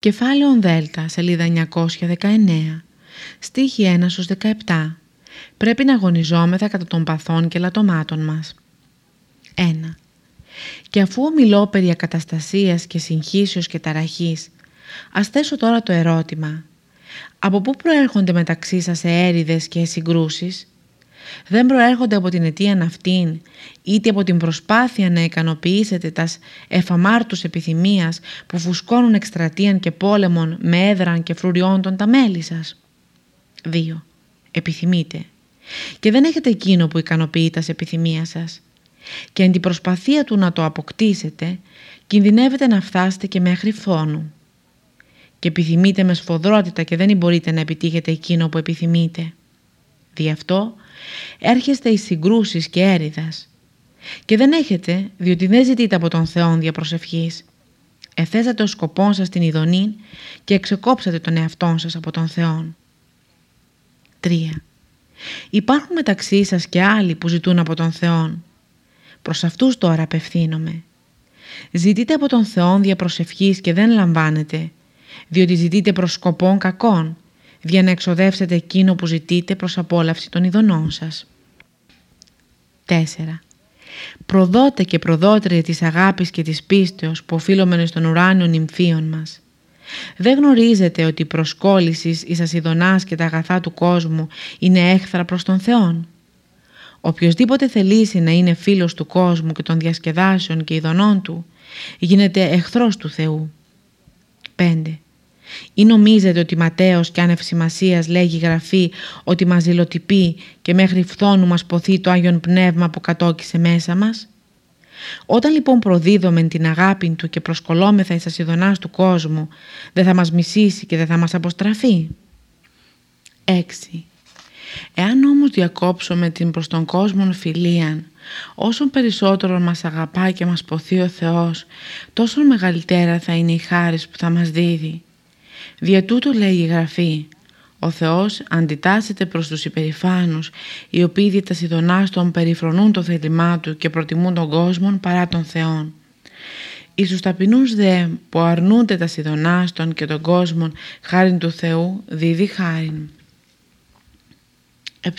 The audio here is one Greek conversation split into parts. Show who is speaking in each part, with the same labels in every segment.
Speaker 1: Κεφάλαιο Δέλτα, σελίδα 919, στίχη 1 17. Πρέπει να αγωνιζόμεθα κατά των παθών και λατωμάτων μας. 1. Και αφού ομιλώ περί ακαταστασίας και συγχύσεως και ταραχής, ας θέσω τώρα το ερώτημα. Από πού προέρχονται μεταξύ σας έρηδες και συγκρούσεις, δεν προέρχονται από την αιτία αυτήν, είτε από την προσπάθεια να ικανοποιήσετε τας εφαμάρτους επιθυμίας που φουσκώνουν εκστρατείαν και πόλεμον με έδραν και φρουριόντων τα μέλη σας. 2. Επιθυμείτε. Και δεν έχετε εκείνο που ικανοποιεί τα επιθυμία σας. Και εν την προσπαθία του να το αποκτήσετε, κινδυνεύετε να φτάσετε και μέχρι φόνου. Και επιθυμείτε με σφοδρότητα και δεν μπορείτε να επιτύχετε εκείνο που επιθυμείτε. Δι' αυτό έρχεστε εις συγκρούσεις και έρηδας. Και δεν έχετε, διότι δεν ζητείτε από τον Θεό διαπροσευχής. Εθέσατε ο σκοπό σας την ειδονή και εξεκόψατε τον εαυτό σας από τον Θεό. 3. Υπάρχουν μεταξύ σας και άλλοι που ζητούν από τον Θεό. Προς αυτούς τώρα απευθύνομαι. Ζητείτε από τον Θεό διαπροσευχής και δεν λαμβάνετε, διότι ζητείτε προς σκοπών κακών για να εξοδεύσετε εκείνο που ζητείτε προς απόλαυση των ειδονών σας. 4. Προδότε και προδότεροι της αγάπης και της πίστεως που οφείλομενες στον ουράνιο νυμφίων μας. Δεν γνωρίζετε ότι η προσκόλληση εις ασυδονάς και τα αγαθά του κόσμου είναι έχθρα προς τον Θεόν. Οποιοςδήποτε θελήσει να είναι φίλος του κόσμου και των διασκεδάσεων και ειδονών του, γίνεται εχθρός του Θεού. 5. Ή νομίζετε ότι Ματέος και άνευ σημασίας λέγει γραφή ότι μας ζηλοτυπεί και μέχρι φθόνου μας ποθεί το Άγιον Πνεύμα που κατόκισε μέσα μας; Όταν λοιπόν προδίδουμε την αγάπη του και προσκολόμεθα εις ασυδονάς του κόσμου, δεν θα μας μισήσει και δεν θα μας αποστραφεί; 6. Εάν όμως διακόψουμε την προς τον κόσμο φιλίαν, όσο περισσότερο μας αγαπά και μας ποθεί ο Θεός, τόσο μεγαλύτερα θα είναι η χάρη που θα μας δίδει. Δια τούτου λέει η Γραφή «Ο Θεός αντιτάσσεται προς τους υπερηφάνους, οι οποίοι δι' τα των περιφρονούν το θέλημά Του και προτιμούν τον κόσμο παρά τον Θεόν. Εις τους ταπεινούς δε που αρνούνται τα σιδονάστων και τον κόσμο χάριν του Θεού δίδει χάριν». 7.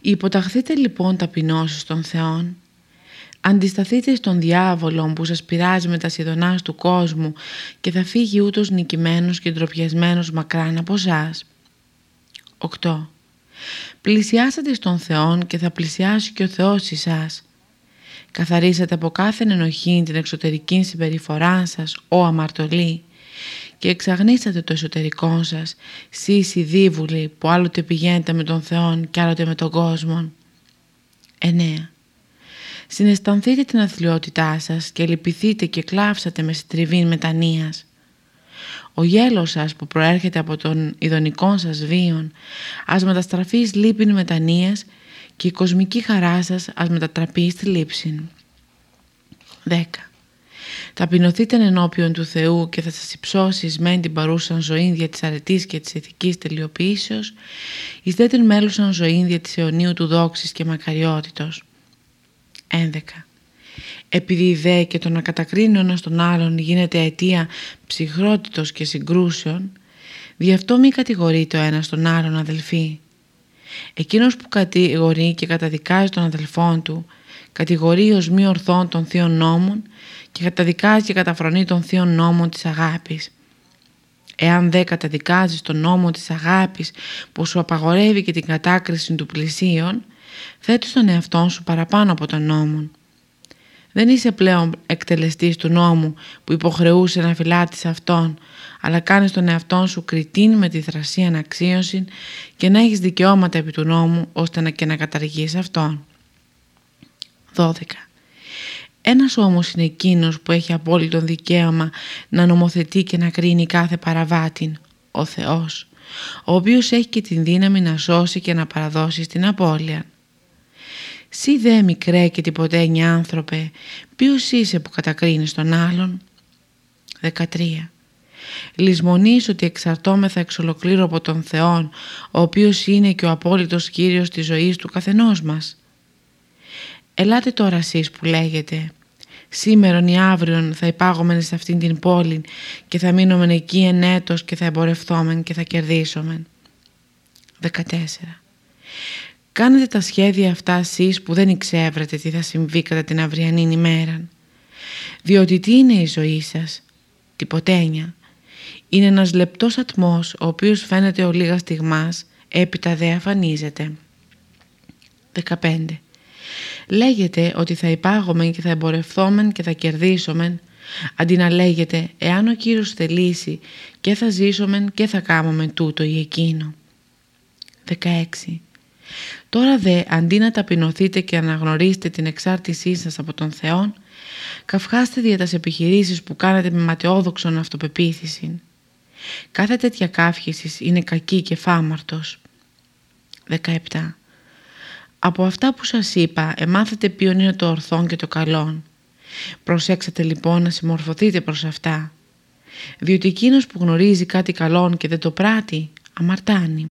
Speaker 1: Υποταχθείτε λοιπόν ταπεινώσεις των Θεών Αντισταθείτε στον διάβολο που σας πειράζει με τα σιδονάς του κόσμου και θα φύγει ούτως νικημένος και ντροπιασμένος μακράν από εσά. 8. Πλησιάσατε στον Θεό και θα πλησιάσει και ο Θεός εσάς. Καθαρίσατε από κάθε ενοχή την εξωτερική συμπεριφορά σας, ο αμαρτωλή, και εξαγνίσατε το εσωτερικό σας, σεις οι δίβουλοι που άλλοτε πηγαίνετε με τον Θεό και άλλοτε με τον κόσμο. 9. Συναισθανθείτε την αθλειότητά σας και λυπηθείτε και κλάψατε με συντριβή μετανοίας. Ο γέλος σας που προέρχεται από τον ειδονικό σας βίον ας μεταστραφεί εις λύπην μετανοίας και η κοσμική χαρά σας ας μετατραπεί στη λήψη. 10. Ταπεινωθείτε ενώπιον του Θεού και θα σας υψώσει μεν την παρούσαν ζωή δια της αρετής και της ηθικής τελειοποίησεως εις δε την μέλουσαν ζωή δια της αιωνίου του δόξης και μακαριότητος. 11. Επειδή δε και το να κατακρίνει ο ένας τον άλλον γίνεται αιτία ψυχρότητος και συγκρούσεων, δι' αυτό μη κατηγορεί το ένας τον άλλον αδελφοί. Εκείνος που κατηγορεί και καταδικάζει τον αδελφόν του, κατηγορεί ως μη ορθών των θείων νόμων και καταδικάζει και καταφρονεί των θείων νόμων της αγάπης. Εάν δε καταδικάζεις τον νόμο της αγάπης που σου απαγορεύει και την κατάκριση του πλησίον, θέτεις τον εαυτό σου παραπάνω από τον νόμο. Δεν είσαι πλέον εκτελεστής του νόμου που υποχρεούσε να φυλάτεις αυτόν, αλλά κάνεις τον εαυτό σου κριτήν με τη θρασία αναξίωση και να έχεις δικαιώματα επί του νόμου ώστε να και να καταργείς αυτόν. 12. Ένας όμως είναι εκείνος που έχει απόλυτο δικαίωμα να νομοθετεί και να κρίνει κάθε παραβάτην, ο Θεός, ο οποίος έχει και την δύναμη να σώσει και να παραδώσει στην απώλεια. Σύ δε μικρέ και τυποτένια άνθρωπε, ποιος είσαι που κατακρίνεις τον άλλον. 13. Λυσμονείς ότι εξαρτώμεθα εξ ολοκλήρου από τον Θεόν, ο οποίος είναι και ο απόλυτος Κύριος της ζωής του καθενός μας. Ελάτε τώρα εσείς που λέγετε, Σήμερον ή αύριον θα υπάγομεν σε αυτήν την πόλη και θα μείνομεν εκεί εν έτος και θα εμπορευθόμεν και θα κερδίσομεν. 14. Κάνετε τα σχέδια αυτά εσείς που δεν εξεύρετε τι θα συμβεί κατά την αυριανή ημέρα. Διότι τι είναι η ζωή σας, τυποτένια. Είναι ένας λεπτός ατμός ο οποίος φαίνεται ο λίγας στιγμάς, έπειτα δε αφανίζεται. 15. Λέγεται ότι θα υπάγομεν και θα εμπορευθόμεν και θα κερδίσομεν, αντί να λέγεται εάν ο Κύριος θελήσει και θα ζήσομεν και θα κάμομεν τούτο ή εκείνο. 16. Τώρα δε αντί να ταπεινωθείτε και αναγνωρίσετε την εξάρτησή σας από τον Θεό, καυχάστε δια τας επιχειρήσεις που κάνετε με ματαιόδοξον αυτοπεποίθηση. Κάθε τέτοια καύχησης είναι κακή και φάμαρτος. 17. Από αυτά που σας είπα, εμάθετε ποιον είναι το ορθόν και το καλόν. Προσέξατε λοιπόν να συμμορφωθείτε προς αυτά. Διότι εκείνος που γνωρίζει κάτι καλόν και δεν το πράττει, αμαρτάνει.